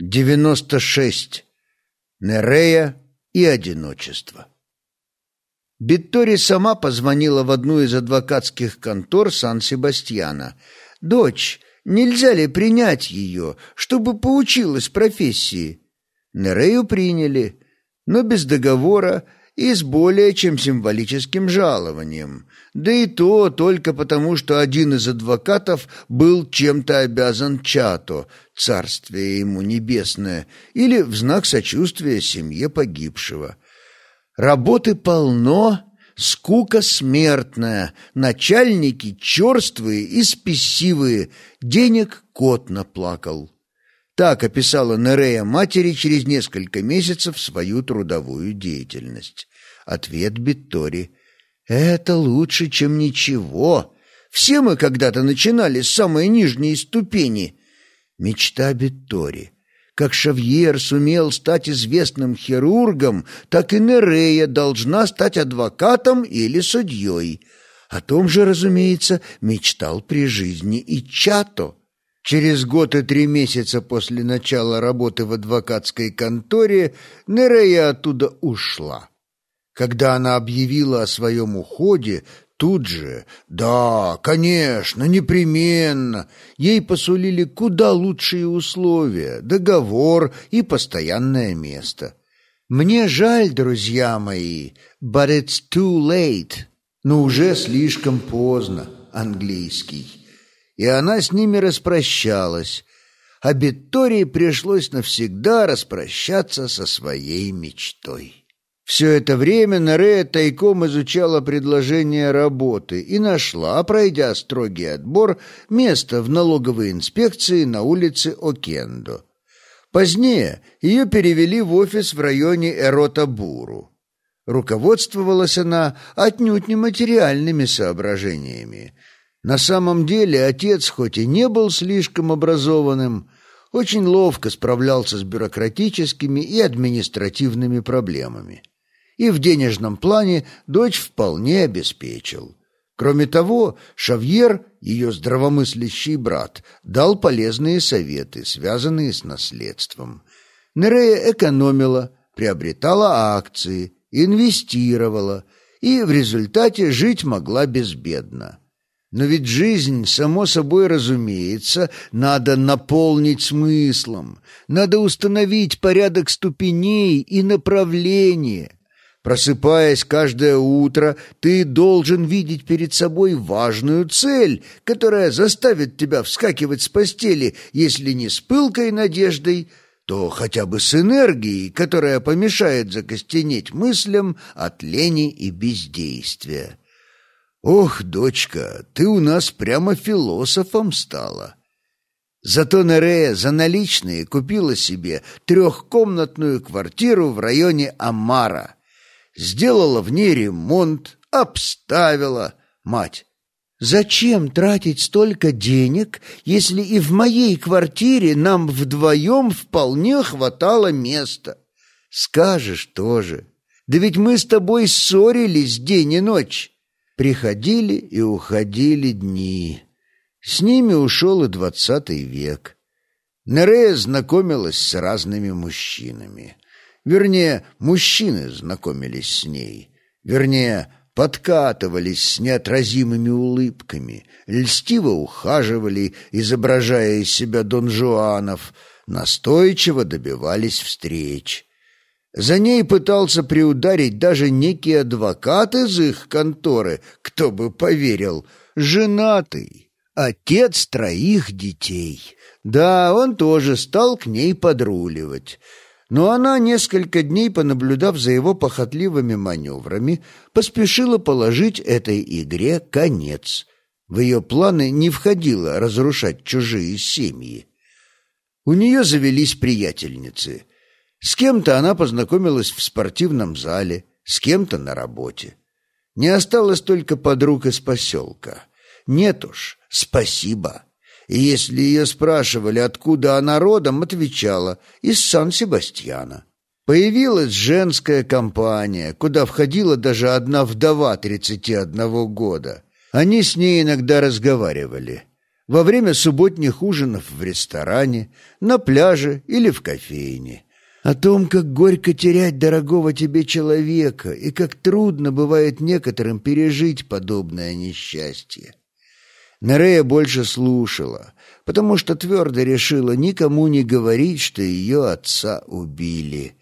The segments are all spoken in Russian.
96. Нерея и одиночество. Биттори сама позвонила в одну из адвокатских контор Сан-Себастьяна. «Дочь, нельзя ли принять ее, чтобы поучилась профессии?» Нерею приняли, но без договора и с более чем символическим жалованием. Да и то только потому, что один из адвокатов был чем-то обязан Чато, царствие ему небесное, или в знак сочувствия семье погибшего. Работы полно, скука смертная, начальники черствые и спесивые, денег кот наплакал. Так описала Нерея матери через несколько месяцев свою трудовую деятельность. Ответ Биттори. «Это лучше, чем ничего. Все мы когда-то начинали с самой нижней ступени». Мечта Биттори. Как Шавьер сумел стать известным хирургом, так и Нерея должна стать адвокатом или судьей. О том же, разумеется, мечтал при жизни и Чато. Через год и три месяца после начала работы в адвокатской конторе Нерея оттуда ушла. Когда она объявила о своем уходе, тут же, да, конечно, непременно, ей посулили куда лучшие условия, договор и постоянное место. Мне жаль, друзья мои, but it's too late. Но уже слишком поздно, английский и она с ними распрощалась, а Беттории пришлось навсегда распрощаться со своей мечтой. Все это время Нерея тайком изучала предложение работы и нашла, пройдя строгий отбор, место в налоговой инспекции на улице Окендо. Позднее ее перевели в офис в районе Эрота-Буру. Руководствовалась она отнюдь не материальными соображениями. На самом деле отец, хоть и не был слишком образованным, очень ловко справлялся с бюрократическими и административными проблемами. И в денежном плане дочь вполне обеспечил. Кроме того, Шавьер, ее здравомыслящий брат, дал полезные советы, связанные с наследством. Нерея экономила, приобретала акции, инвестировала и в результате жить могла безбедно. Но ведь жизнь, само собой разумеется, надо наполнить смыслом, надо установить порядок ступеней и направления. Просыпаясь каждое утро, ты должен видеть перед собой важную цель, которая заставит тебя вскакивать с постели, если не с пылкой надеждой, то хотя бы с энергией, которая помешает закостенеть мыслям от лени и бездействия. «Ох, дочка, ты у нас прямо философом стала!» Зато Нерея за наличные купила себе трехкомнатную квартиру в районе Амара. Сделала в ней ремонт, обставила. Мать, зачем тратить столько денег, если и в моей квартире нам вдвоем вполне хватало места? Скажешь тоже. Да ведь мы с тобой ссорились день и ночь. Приходили и уходили дни. С ними ушел и двадцатый век. Нерея знакомилась с разными мужчинами. Вернее, мужчины знакомились с ней. Вернее, подкатывались с неотразимыми улыбками, льстиво ухаживали, изображая из себя донжуанов, настойчиво добивались встреч. За ней пытался приударить даже некий адвокат из их конторы, кто бы поверил, женатый, отец троих детей. Да, он тоже стал к ней подруливать. Но она, несколько дней понаблюдав за его похотливыми маневрами, поспешила положить этой игре конец. В ее планы не входило разрушать чужие семьи. У нее завелись приятельницы — с кем-то она познакомилась в спортивном зале, с кем-то на работе. Не осталось только подруг из поселка. Нет уж, спасибо. И если ее спрашивали, откуда она родом, отвечала «из Сан-Себастьяна». Появилась женская компания, куда входила даже одна вдова 31 года. Они с ней иногда разговаривали. во время субботних ужинов в ресторане, на пляже или в кофейне. О том, как горько терять дорогого тебе человека и как трудно бывает некоторым пережить подобное несчастье. Нерея больше слушала, потому что твердо решила никому не говорить, что ее отца убили.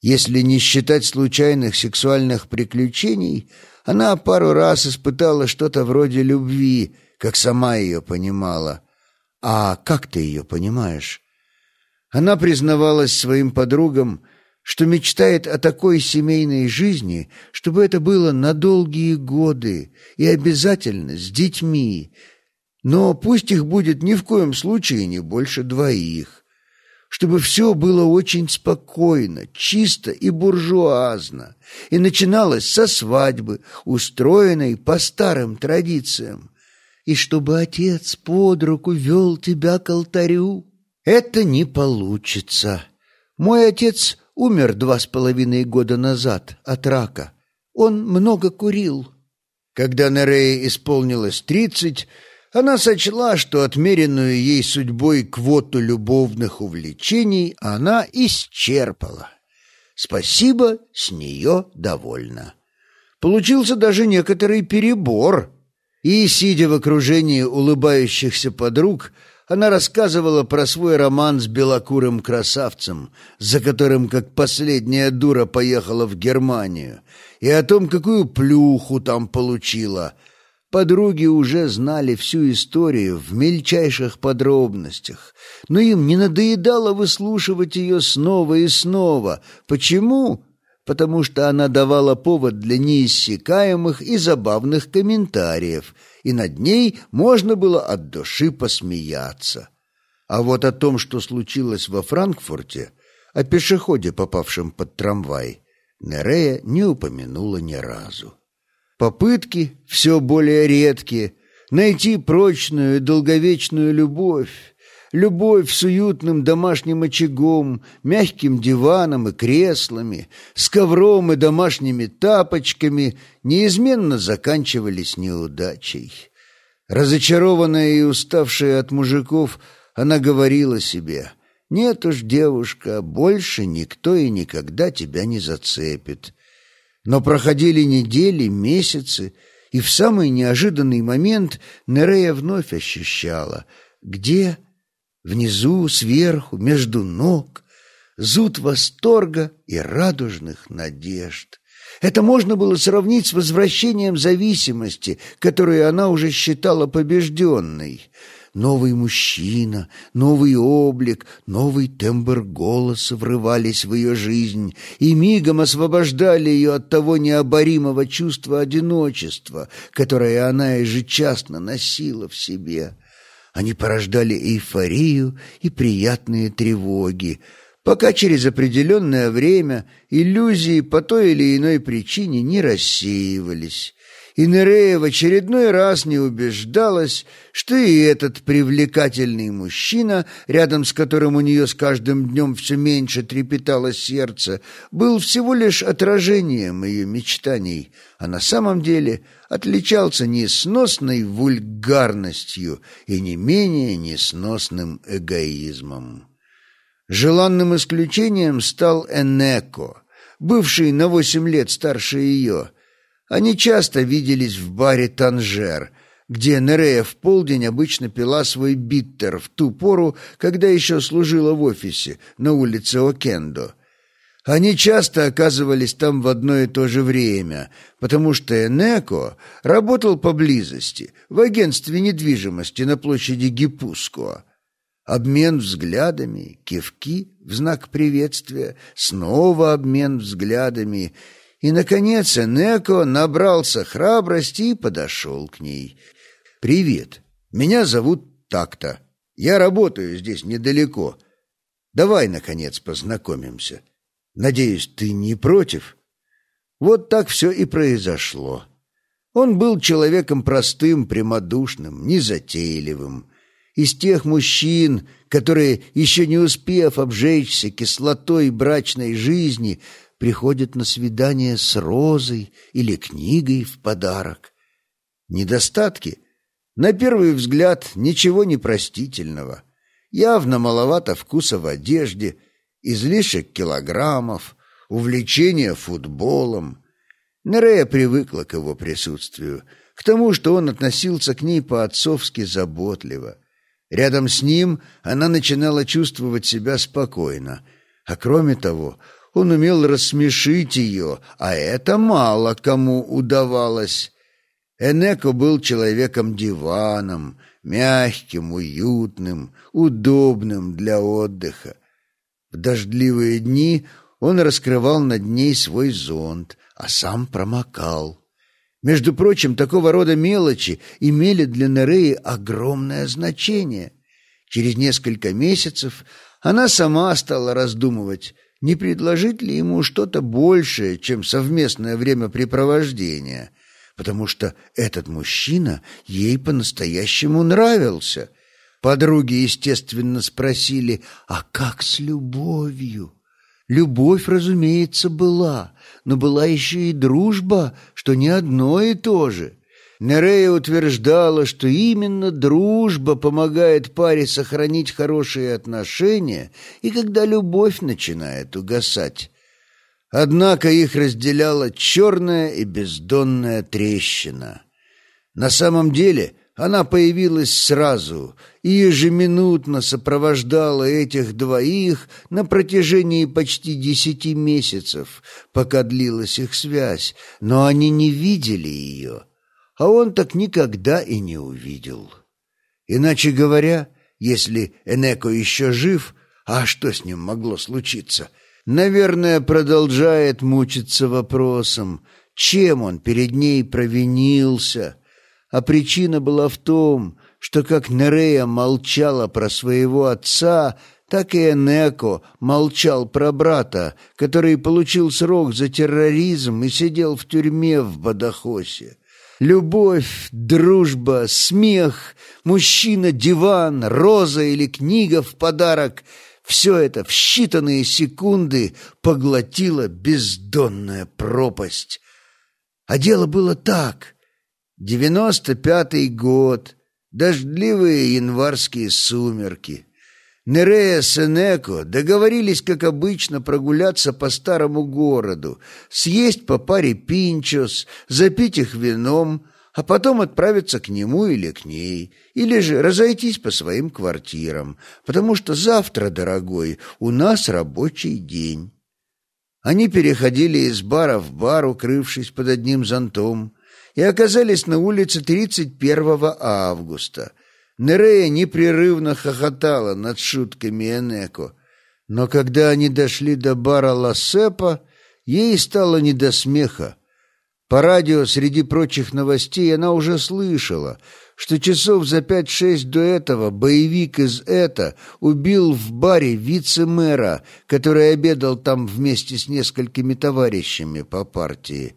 Если не считать случайных сексуальных приключений, она пару раз испытала что-то вроде любви, как сама ее понимала. А как ты ее понимаешь? Она признавалась своим подругам, что мечтает о такой семейной жизни, чтобы это было на долгие годы и обязательно с детьми, но пусть их будет ни в коем случае не больше двоих, чтобы все было очень спокойно, чисто и буржуазно, и начиналось со свадьбы, устроенной по старым традициям, и чтобы отец под руку вел тебя к алтарю. Это не получится. Мой отец умер два с половиной года назад от рака. Он много курил. Когда Нерее исполнилось тридцать, она сочла, что отмеренную ей судьбой квоту любовных увлечений она исчерпала. Спасибо, с нее довольна. Получился даже некоторый перебор. И, сидя в окружении улыбающихся подруг, она рассказывала про свой роман с белокурым красавцем, за которым, как последняя дура, поехала в Германию, и о том, какую плюху там получила. Подруги уже знали всю историю в мельчайших подробностях, но им не надоедало выслушивать ее снова и снова. Почему? Потому что она давала повод для неиссякаемых и забавных комментариев — и над ней можно было от души посмеяться. А вот о том, что случилось во Франкфурте, о пешеходе, попавшем под трамвай, Нерея не упомянула ни разу. Попытки, все более редкие, найти прочную и долговечную любовь, Любовь с уютным домашним очагом, мягким диваном и креслами, с ковром и домашними тапочками неизменно заканчивались неудачей. Разочарованная и уставшая от мужиков, она говорила себе «Нет уж, девушка, больше никто и никогда тебя не зацепит». Но проходили недели, месяцы, и в самый неожиданный момент Нерея вновь ощущала, где Внизу, сверху, между ног, зуд восторга и радужных надежд. Это можно было сравнить с возвращением зависимости, которую она уже считала побежденной. Новый мужчина, новый облик, новый тембр голоса врывались в ее жизнь и мигом освобождали ее от того необоримого чувства одиночества, которое она ежечасно носила в себе. Они порождали эйфорию и приятные тревоги, пока через определенное время иллюзии по той или иной причине не рассеивались, и Нерея в очередной раз не убеждалась, что и этот привлекательный мужчина, рядом с которым у нее с каждым днем все меньше трепетало сердце, был всего лишь отражением ее мечтаний, а на самом деле отличался несносной вульгарностью и не менее несносным эгоизмом. Желанным исключением стал Энеко, бывший на восемь лет старше ее, они часто виделись в баре «Танжер», где Нерея в полдень обычно пила свой биттер в ту пору, когда еще служила в офисе на улице Окендо. Они часто оказывались там в одно и то же время, потому что Энеко работал поблизости, в агентстве недвижимости на площади Гипуско. Обмен взглядами, кивки в знак приветствия, снова обмен взглядами — и, наконец, Энеко набрался храбрости и подошел к ней. «Привет, меня зовут так-то. Я работаю здесь недалеко. Давай, наконец, познакомимся. Надеюсь, ты не против?» Вот так все и произошло. Он был человеком простым, прямодушным, незатейливым. Из тех мужчин, которые, еще не успев обжечься кислотой брачной жизни, приходят на свидание с розой или книгой в подарок. Недостатки? На первый взгляд ничего непростительного. Явно маловато вкуса в одежде, излишек килограммов, увлечение футболом. Нерея привыкла к его присутствию, к тому, что он относился к ней по-отцовски заботливо. Рядом с ним она начинала чувствовать себя спокойно, а кроме того, он умел рассмешить ее, а это мало кому удавалось. Энеко был человеком-диваном, мягким, уютным, удобным для отдыха. В дождливые дни он раскрывал над ней свой зонт, а сам промокал. Между прочим, такого рода мелочи имели для Нереи огромное значение. Через несколько месяцев она сама стала раздумывать, не предложить ли ему что-то большее, чем совместное времяпрепровождение, потому что этот мужчина ей по-настоящему нравился. Подруги, естественно, спросили, а как с любовью? Любовь, разумеется, была, но была еще и дружба, что не одно и то же. Нерея утверждала, что именно дружба помогает паре сохранить хорошие отношения и когда любовь начинает угасать. Однако их разделяла черная и бездонная трещина. На самом деле она появилась сразу и ежеминутно сопровождала этих двоих на протяжении почти десяти месяцев, пока длилась их связь, но они не видели ее, а он так никогда и не увидел. Иначе говоря, если Энеко еще жив, а что с ним могло случиться, наверное, продолжает мучиться вопросом, чем он перед ней провинился, а причина была в том, что как Нерея молчала про своего отца, так и Энеко молчал про брата, который получил срок за терроризм и сидел в тюрьме в Бадахосе. Любовь, дружба, смех, мужчина, диван, роза или книга в подарок — все это в считанные секунды поглотила бездонная пропасть. А дело было так. Девяносто пятый год, дождливые январские сумерки. Нерея с Энеко договорились, как обычно, прогуляться по старому городу, съесть по паре пинчос, запить их вином, а потом отправиться к нему или к ней, или же разойтись по своим квартирам, потому что завтра, дорогой, у нас рабочий день. Они переходили из бара в бар, укрывшись под одним зонтом, и оказались на улице 31 августа. Нерея непрерывно хохотала над шутками Энеко, но когда они дошли до бара Лассепа, ей стало не до смеха. По радио среди прочих новостей она уже слышала, что часов за пять-шесть до этого боевик из «Это» убил в баре вице-мэра, который обедал там вместе с несколькими товарищами по партии.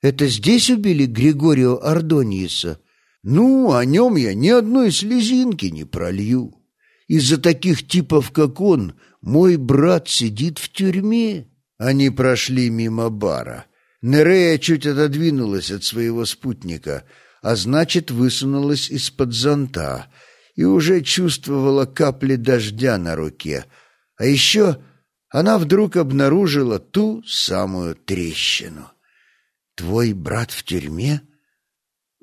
Это здесь убили Григорио Ардониеса? Ну, о нем я ни одной слезинки не пролью. Из-за таких типов, как он, мой брат сидит в тюрьме. Они прошли мимо бара. Нерея чуть отодвинулась от своего спутника, а значит, высунулась из-под зонта и уже чувствовала капли дождя на руке. А еще она вдруг обнаружила ту самую трещину. Твой брат в тюрьме?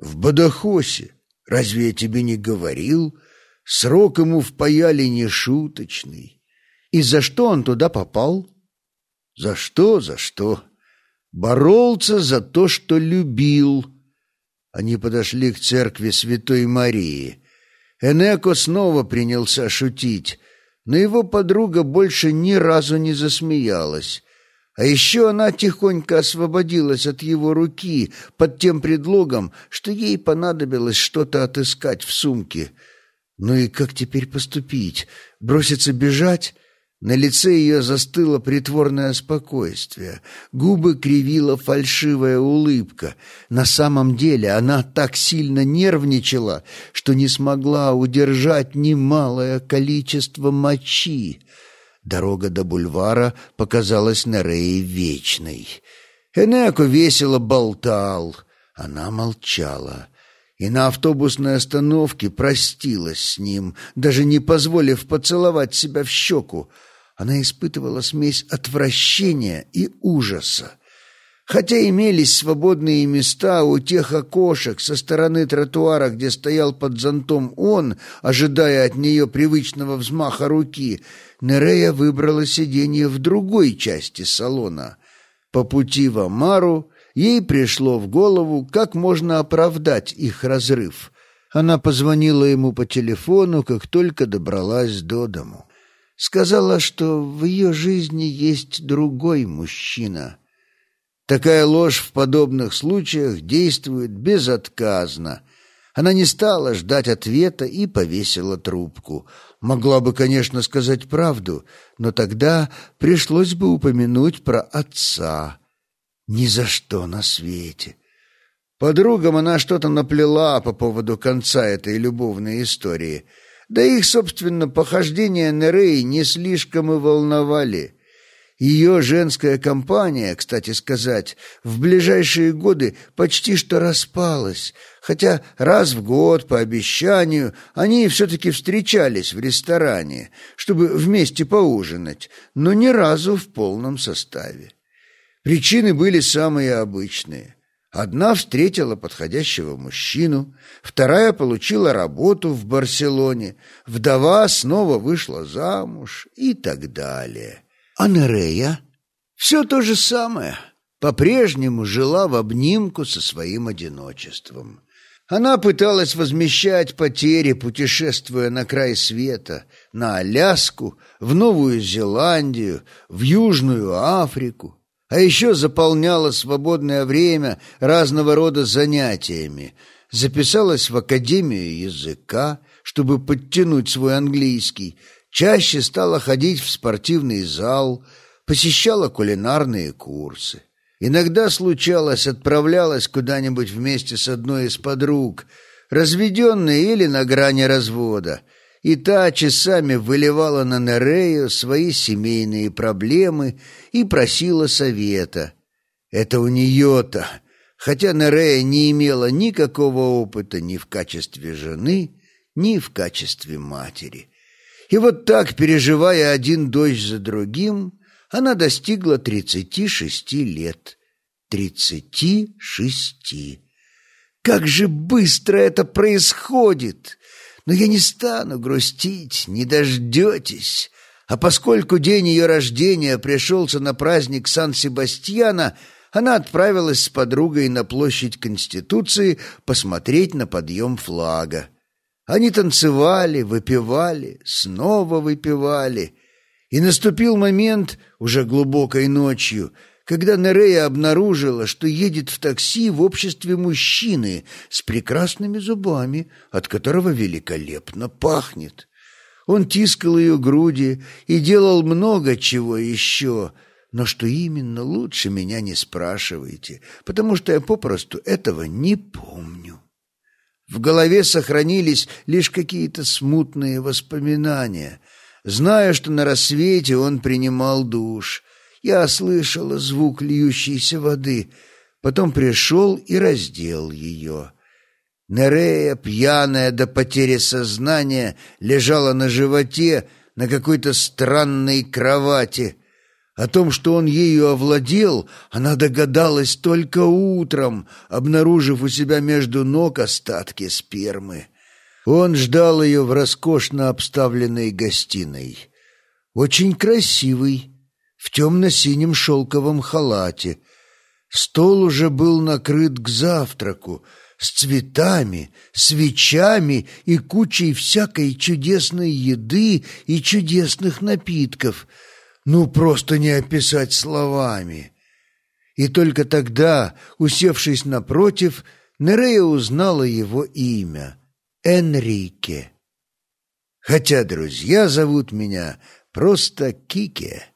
В Бадахосе. Разве я тебе не говорил? Срок ему впаяли нешуточный. И за что он туда попал? За что, за что? Боролся за то, что любил. Они подошли к церкви Святой Марии. Энеко снова принялся шутить, но его подруга больше ни разу не засмеялась. А еще она тихонько освободилась от его руки под тем предлогом, что ей понадобилось что-то отыскать в сумке. Ну и как теперь поступить? Броситься бежать? На лице ее застыло притворное спокойствие. Губы кривила фальшивая улыбка. На самом деле она так сильно нервничала, что не смогла удержать немалое количество мочи. Дорога до бульвара показалась Нерее вечной. Энеко весело болтал. Она молчала. и на автобусной остановке простилась с ним, даже не позволив поцеловать себя в щеку. Она испытывала смесь отвращения и ужаса. Хотя имелись свободные места у тех окошек со стороны тротуара, где стоял под зонтом он, ожидая от нее привычного взмаха руки, Нерея выбрала сиденье в другой части салона. По пути в Амару ей пришло в голову, как можно оправдать их разрыв. Она позвонила ему по телефону, как только добралась до дому. Сказала, что в ее жизни есть другой мужчина — Такая ложь в подобных случаях действует безотказно. Она не стала ждать ответа и повесила трубку. Могла бы, конечно, сказать правду, но тогда пришлось бы упомянуть про отца. Ни за что на свете. Подругам она что-то наплела по поводу конца этой любовной истории. Да их, собственно, похождения Нерей не слишком и волновали. Ее женская компания, кстати сказать, в ближайшие годы почти что распалась, хотя раз в год, по обещанию, они все-таки встречались в ресторане, чтобы вместе поужинать, но ни разу в полном составе. Причины были самые обычные. Одна встретила подходящего мужчину, вторая получила работу в Барселоне, вдова снова вышла замуж и так далее. А Нерея? Все то же самое. По-прежнему жила в обнимку со своим одиночеством. Она пыталась возмещать потери, путешествуя на край света, на Аляску, в Новую Зеландию, в Южную Африку, а еще заполняла свободное время разного рода занятиями, записалась в Академию языка, чтобы подтянуть свой английский, чаще стала ходить в спортивный зал, посещала кулинарные курсы. Иногда случалось, отправлялась куда-нибудь вместе с одной из подруг, разведенной или на грани развода, и та часами выливала на Нерею свои семейные проблемы и просила совета. Это у нее-то, хотя Нерея не имела никакого опыта ни в качестве жены, ни в качестве матери. И вот так, переживая один дождь за другим, она достигла тридцати шести лет. Тридцати шести. Как же быстро это происходит! Но я не стану грустить, не дождетесь. А поскольку день ее рождения пришелся на праздник Сан-Себастьяна, она отправилась с подругой на площадь Конституции посмотреть на подъем флага. Они танцевали, выпивали, снова выпивали. И наступил момент, уже глубокой ночью, когда Нерея обнаружила, что едет в такси в обществе мужчины с прекрасными зубами, от которого великолепно пахнет. Он тискал ее груди и делал много чего еще, но что именно, лучше меня не спрашивайте, потому что я попросту этого не помню. В голове сохранились лишь какие-то смутные воспоминания. Зная, что на рассвете он принимал душ, я слышала звук льющейся воды, потом пришел и раздел ее. Нерея, пьяная до потери сознания, лежала на животе на какой-то странной кровати — о том, что он ею овладел, она догадалась только утром, обнаружив у себя между ног остатки спермы. Он ждал ее в роскошно обставленной гостиной. Очень красивый, в темно-синем шелковом халате. Стол уже был накрыт к завтраку, с цветами, свечами и кучей всякой чудесной еды и чудесных напитков — ну, просто не описать словами. И только тогда, усевшись напротив, Нерея узнала его имя — Энрике. Хотя друзья зовут меня просто Кике.